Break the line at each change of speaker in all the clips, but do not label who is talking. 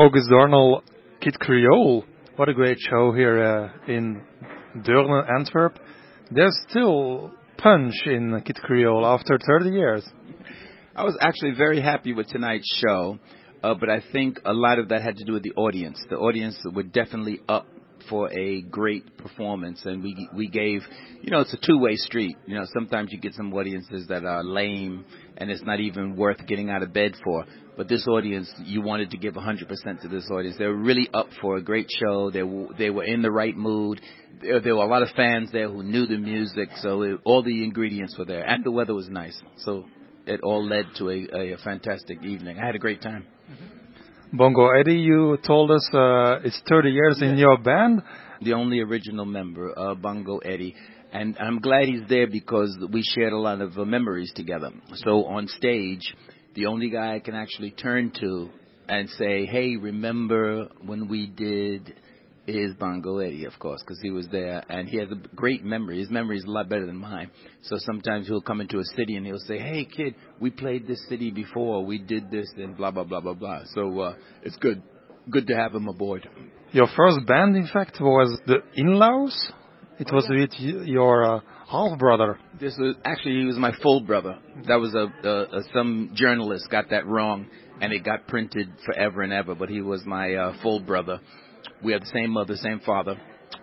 August Darnell, Kid Creole. What a great show here uh, in Deurne, Antwerp. There's still punch in Kid Creole after 30 years.
I was actually very happy with tonight's show, uh, but I think a lot of that had to do with the audience. The audience were definitely up for a great performance, and we we gave, you know, it's a two-way street. You know, sometimes you get some audiences that are lame, and it's not even worth getting out of bed for. But this audience, you wanted to give 100% to this audience. They were really up for a great show. They were, they were in the right mood. There, there were a lot of fans there who knew the music, so it, all the ingredients were there, and the weather was nice. So it all led to a, a, a fantastic evening. I had a great time. Mm-hmm.
Bongo Eddie, you told us uh, it's 30 years in your band.
The only original member, uh, Bongo Eddie. And I'm glad he's there because we shared a lot of uh, memories together. So on stage, the only guy I can actually turn to and say, "Hey, remember when we did?" Is Eddie, of course, because he was there and he has a great memory. His memory is a lot better than mine. So sometimes he'll come into a city and he'll say, "Hey, kid, we played this city before. We did this and blah blah blah blah blah." So uh, it's good, good to have him aboard.
Your first band, in fact, was the In-Laws. It was oh, yeah. with your uh, half brother.
This was actually he was my full brother. That was a, a, a some journalist got that wrong, and it got printed forever and ever. But he was my uh, full brother. We had the same mother, same father,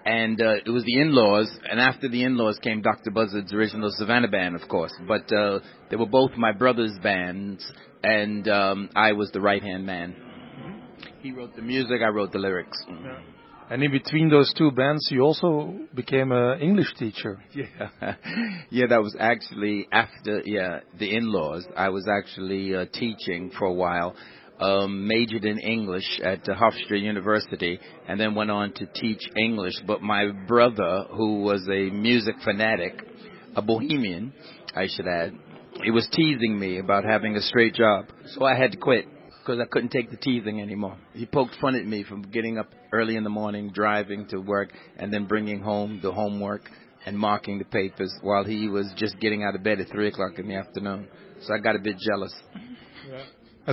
and uh, it was the in-laws. And after the in-laws came Dr. Buzzard's original Savannah band, of course. But uh, they were both my brother's bands, and um, I was the right-hand man. He wrote the music, I wrote the lyrics.
Yeah. And in between those two bands, you also became an English teacher.
Yeah, yeah, that was actually after yeah the in-laws. I was actually uh, teaching for a while. Um, majored in English at uh, Hofstra University, and then went on to teach English. But my brother, who was a music fanatic, a bohemian, I should add, he was teasing me about having a straight job, so I had to quit because I couldn't take the teasing anymore. He poked fun at me from getting up early in the morning, driving to work, and then bringing home the homework and marking the papers while he was just getting out of bed at 3 o'clock in the afternoon. So I got a bit jealous.
Yeah.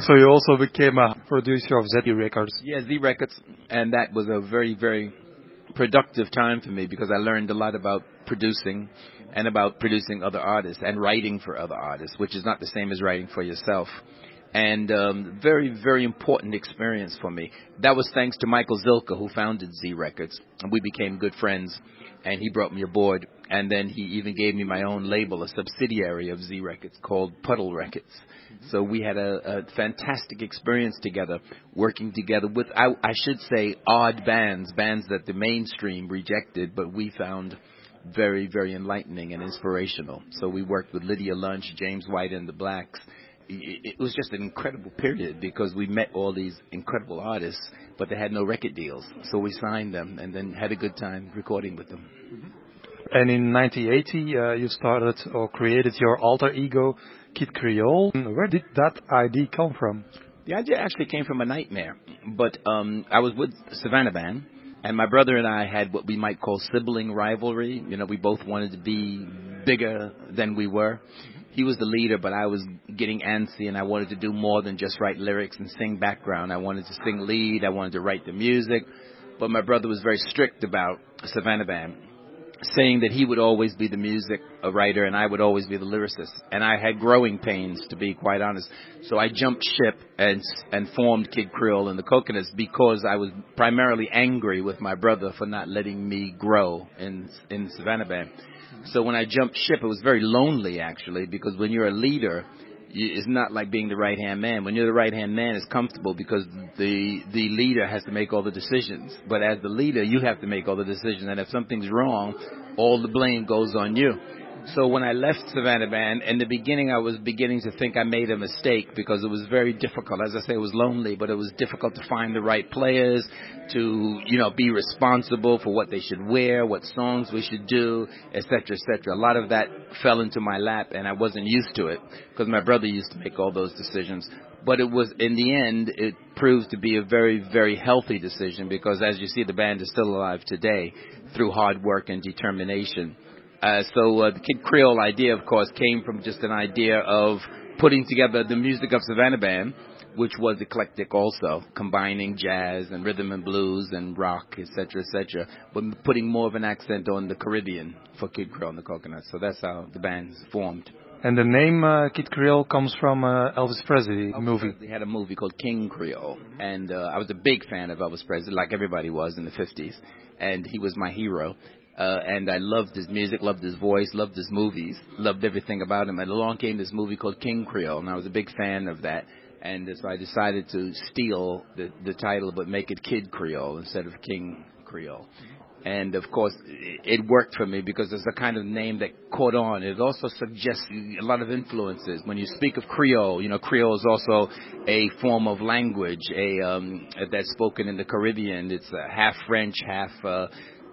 So you also became a producer of Z Records.
Yeah, Z Records. And that was a very, very productive time for me because I learned a lot about producing and about producing other artists and writing for other artists, which is not the same as writing for yourself and um, very, very important experience for me. That was thanks to Michael Zilkha, who founded Z Records, and we became good friends. And he brought me aboard, and then he even gave me my own label, a subsidiary of Z Records called Puddle Records. So we had a, a fantastic experience together, working together with, I, I should say, odd bands, bands that the mainstream rejected, but we found very, very enlightening and inspirational. So we worked with Lydia Lunch, James White and the Blacks, it was just an incredible period because we met all these incredible artists, but they had no record deals. So we signed them and then had a good time recording with them.
Mm-hmm. And in 1980, uh, you started or created your alter ego, Kid Creole. Where did that idea come from?
The idea actually came from a nightmare. But um, I was with Savannah Band, and my brother and I had what we might call sibling rivalry. You know, we both wanted to be bigger than we were he was the leader, but I was getting antsy and I wanted to do more than just write lyrics and sing background. I wanted to sing lead. I wanted to write the music. But my brother was very strict about Savannah Band, saying that he would always be the music writer and I would always be the lyricist. And I had growing pains, to be quite honest. So I jumped ship and and formed Kid Creole and the Coconuts because I was primarily angry with my brother for not letting me grow in in Savannah Band. So when I jumped ship, it was very lonely actually, because when you're a leader, it's not like being the right hand man. When you're the right hand man, it's comfortable because the the leader has to make all the decisions. But as the leader, you have to make all the decisions, and if something's wrong, all the blame goes on you. So when I left Savannah Band, in the beginning I was beginning to think I made a mistake because it was very difficult. As I say, it was lonely, but it was difficult to find the right players, to, you know, be responsible for what they should wear, what songs we should do, etc., etc. A lot of that fell into my lap and I wasn't used to it because my brother used to make all those decisions. But it was, in the end, it proved to be a very, very healthy decision because as you see, the band is still alive today through hard work and determination. Uh, so uh, the Kid Creole idea, of course, came from just an idea of putting together the music of Savannah Band which was eclectic also, combining jazz and rhythm and blues and rock, etc., etc., but putting more of an accent on the Caribbean for Kid Creole and the Coconuts. So that's how the band formed.
And the name uh, Kid Creole comes from uh, Elvis Presley
Elvis
movie.
Presley had a movie called King Creole, and uh, I was a big fan of Elvis Presley, like everybody was in the 50s, and he was my hero. Uh, and I loved his music, loved his voice, loved his movies, loved everything about him. And along came this movie called King Creole, and I was a big fan of that. And so I decided to steal the, the title, but make it Kid Creole instead of King Creole and of course it worked for me because it's a kind of name that caught on. It also suggests a lot of influences. When you speak of Creole, you know Creole is also a form of language, a um, that's spoken in the Caribbean. It's uh, half French, half uh,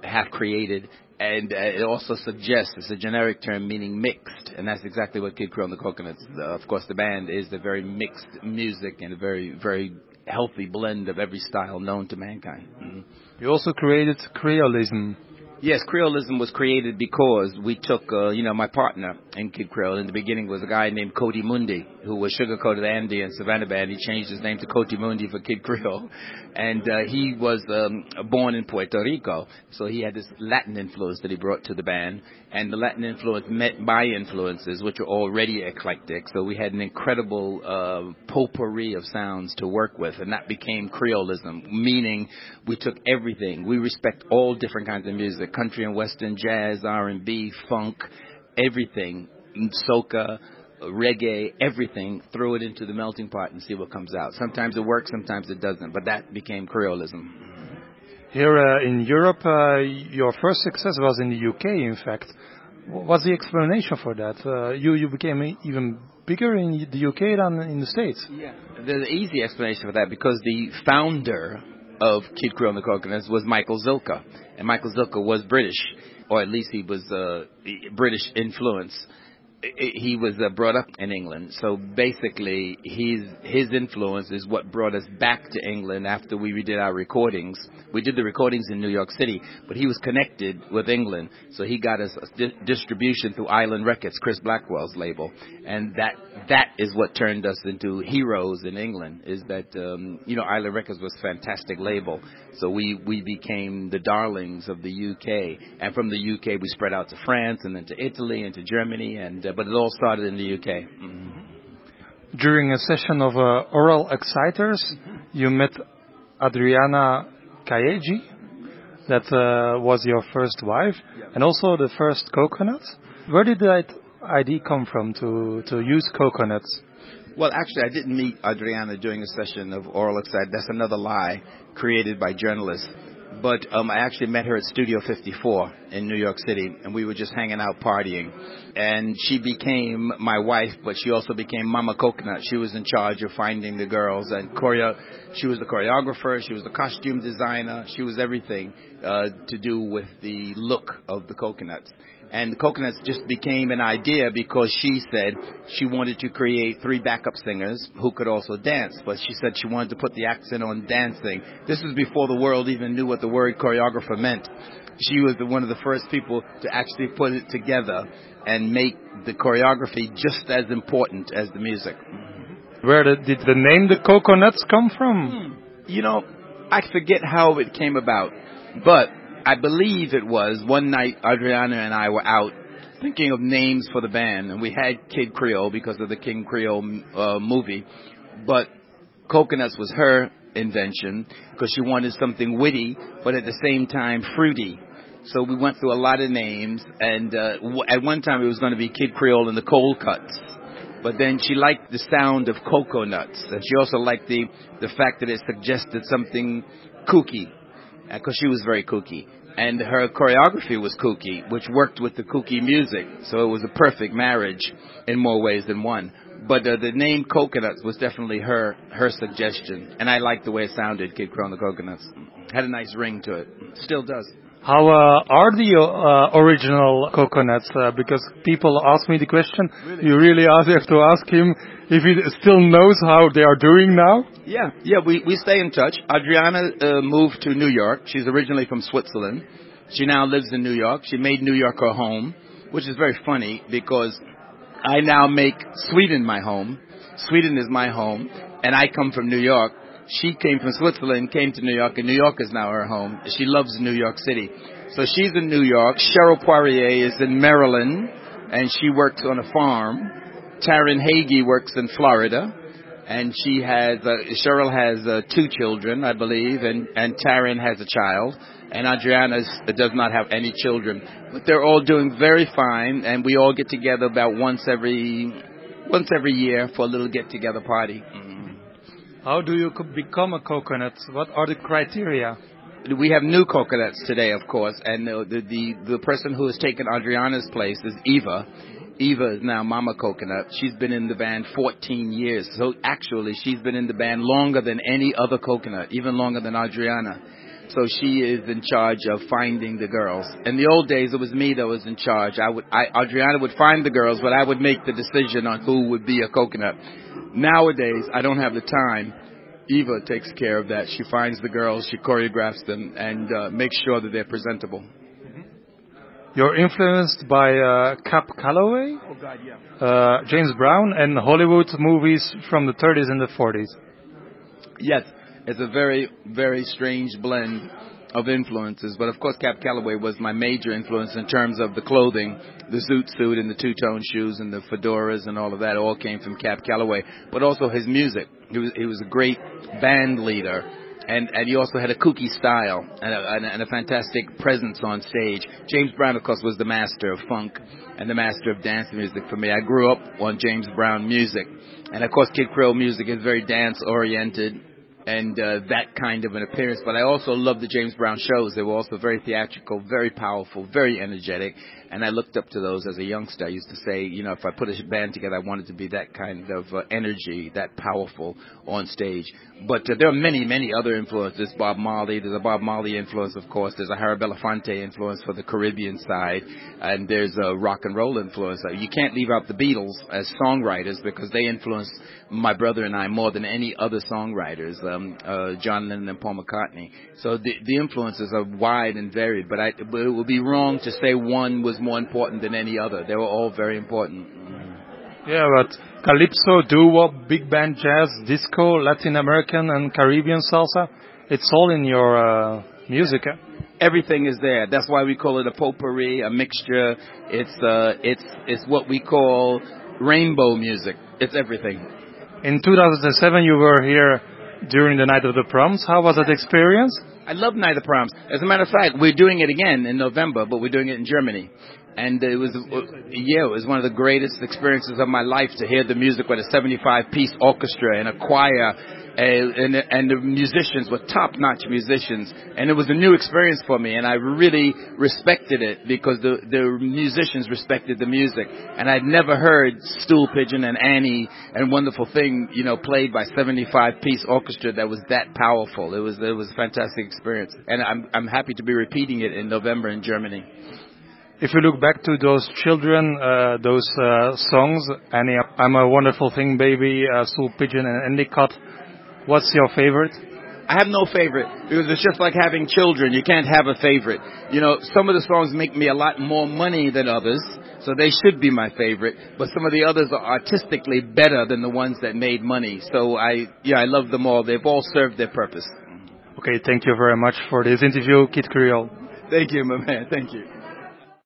half created. And uh, it also suggests it's a generic term meaning mixed, and that's exactly what Kid Creole and the Coconuts. Uh, of course, the band is a very mixed music and a very, very healthy blend of every style known to mankind. Mm-hmm.
You also created Creolism.
Yes, Creolism was created because we took, uh, you know, my partner in Kid Creole in the beginning was a guy named Coati Mundi, who was Sugar Coated Andy and Savannah Band. He changed his name to Coati Mundi for Kid Creole. And uh, he was um, born in Puerto Rico, so he had this Latin influence that he brought to the band. And the Latin influence met my influences, which were already eclectic. So we had an incredible uh, potpourri of sounds to work with, and that became Creolism, meaning we took everything. We respect all different kinds of music country and western, jazz, R&B, funk, everything, soca, reggae, everything, throw it into the melting pot and see what comes out. Sometimes it works, sometimes it doesn't, but that became Creolism.
Here uh, in Europe, uh, your first success was in the UK, in fact. What's the explanation for that? Uh, you, you became even bigger in the UK than in the States.
Yeah, the easy explanation for that because the founder of Kid Creole and the Coconuts was Michael Zilkha. and Michael Zilkha was British, or at least he was uh, British influence. He was uh, brought up in England, so basically his his influence is what brought us back to England after we redid our recordings. We did the recordings in New York City, but he was connected with England, so he got us di- distribution through Island Records, Chris Blackwell's label, and that that is what turned us into heroes in England. Is that um, you know Island Records was a fantastic label, so we we became the darlings of the UK, and from the UK we spread out to France and then to Italy and to Germany, and uh, but it all started in the UK. Mm-hmm.
During a session of uh, Aural Exciters, mm-hmm. you met Adriana Kaegi, that uh, was your first wife, yeah. and also the first coconut. Where did that idea come from to, to use coconuts?
Well, actually, I didn't meet Adriana during a session of oral excite. That's another lie created by journalists. But um, I actually met her at Studio 54 in New York City, and we were just hanging out partying. And she became my wife, but she also became Mama Coconut. She was in charge of finding the girls and choreo. She was the choreographer. She was the costume designer. She was everything uh, to do with the look of the coconuts. And the Coconuts just became an idea because she said she wanted to create three backup singers who could also dance. But she said she wanted to put the accent on dancing. This was before the world even knew what the word choreographer meant. She was the, one of the first people to actually put it together and make the choreography just as important as the music.
Where did, did the name the Coconuts come from?
Hmm. You know, I forget how it came about, but I believe it was one night Adriana and I were out thinking of names for the band, and we had Kid Creole because of the King Creole uh, movie, but Coconuts was her invention because she wanted something witty, but at the same time fruity. So we went through a lot of names, and uh, w- at one time it was going to be Kid Creole and the Cold Cuts. But then she liked the sound of cocoa nuts, and she also liked the the fact that it suggested something kooky because she was very kooky. And her choreography was kooky, which worked with the kooky music. So it was a perfect marriage in more ways than one. But uh, the name Coconuts was definitely her her suggestion, and I liked the way it sounded. Kid Crow and the Coconuts had a nice ring to it. Still does.
How uh, are the uh, original coconuts? Uh, because people ask me the question. Really? You really have to ask him if he still knows how they are doing now.
Yeah, yeah. We we stay in touch. Adriana uh, moved to New York. She's originally from Switzerland. She now lives in New York. She made New York her home, which is very funny because I now make Sweden my home. Sweden is my home, and I come from New York. She came from Switzerland, came to New York, and New York is now her home. She loves New York City. So she's in New York. Cheryl Poirier is in Maryland, and she works on a farm. Taryn Hagey works in Florida, and she has uh, Cheryl has uh, two children, I believe, and and Taryn has a child, and Adriana does not have any children. But they're all doing very fine, and we all get together about once every once every year for a little get together party.
Mm-hmm. How do you become a coconut? What are the criteria?
we have new coconuts today, of course, and the, the the person who has taken Adriana's place is Eva. Eva is now Mama Coconut. She's been in the band 14 years. So actually, she's been in the band longer than any other coconut, even longer than Adriana. So she is in charge of finding the girls. In the old days, it was me that was in charge. I would, I, Adriana would find the girls, but I would make the decision on who would be a coconut. Nowadays, I don't have the time Eva takes care of that. She finds the girls, she choreographs them, and uh, makes sure that they're presentable. Mm-hmm.
You're influenced by uh, Cab Calloway,
oh God, yeah.
uh, James Brown, and Hollywood movies from the 30s and the 40s.
Yes, it's a very, very strange blend of influences. But of course, Cab Calloway was my major influence in terms of the clothing, the zoot suit and the two-tone shoes and the fedoras and all of that all came from Cab Calloway. But also his music. He was, he was a great band leader. And, and he also had a kooky style and a, and, a, and a fantastic presence on stage. James Brown, of course, was the master of funk and the master of dance music for me. I grew up on James Brown music. And of course, Kid Creole music is very dance oriented and uh, that kind of an appearance. But I also loved the James Brown shows. They were also very theatrical, very powerful, very energetic, and I looked up to those as a youngster. I used to say, you know, if I put a band together, I wanted to be that kind of uh, energy, that powerful on stage. But uh, there are many, many other influences. There's Bob Marley, there's a Bob Marley influence, of course. There's a Harry Belafonte influence for the Caribbean side, and there's a rock and roll influence. Uh, you can't leave out the Beatles as songwriters because they influenced my brother and I more than any other songwriters, um, uh, John Lennon and Paul McCartney. So the, the influences are wide and varied, but, I, but it would be wrong to say one was more important than any other. They were all very important.
Yeah, but calypso, doo-wop, big band jazz, disco, Latin American and Caribbean salsa, it's all in your uh, music. Eh?
Everything is there. That's why we call it a potpourri, a mixture. It's uh, it's it's what we call rainbow music. It's everything.
In 2007, you were here during the night of the proms. How was that experience?
I love Night of the Proms. As a matter of fact, we're doing it again in November, but we're doing it in Germany. And it was, yeah, it was one of the greatest experiences of my life to hear the music with a 75 piece orchestra and a choir and, and the musicians were top-notch musicians, and it was a new experience for me, and I really respected it because the the musicians respected the music, and I'd never heard Stool Pigeon and Annie and Wonderful Thing, you know, played by 75-piece orchestra that was that powerful. It was it was a fantastic experience, and I'm I'm happy to be repeating it in November in Germany.
If you look back to those children, uh, those uh, songs, Annie, I'm a Wonderful Thing, Baby, uh, Stool Pigeon, and Endicott What's your favorite?
I have no favorite because it's just like having children. You can't have a favorite. You know, some of the songs make me a lot more money than others, so they should be my favorite. But some of the others are artistically better than the ones that made money. So I, yeah, I love them all. They've all served their purpose.
Okay, thank you very much for this interview, Kid Creole.
Thank you, my man. Thank you.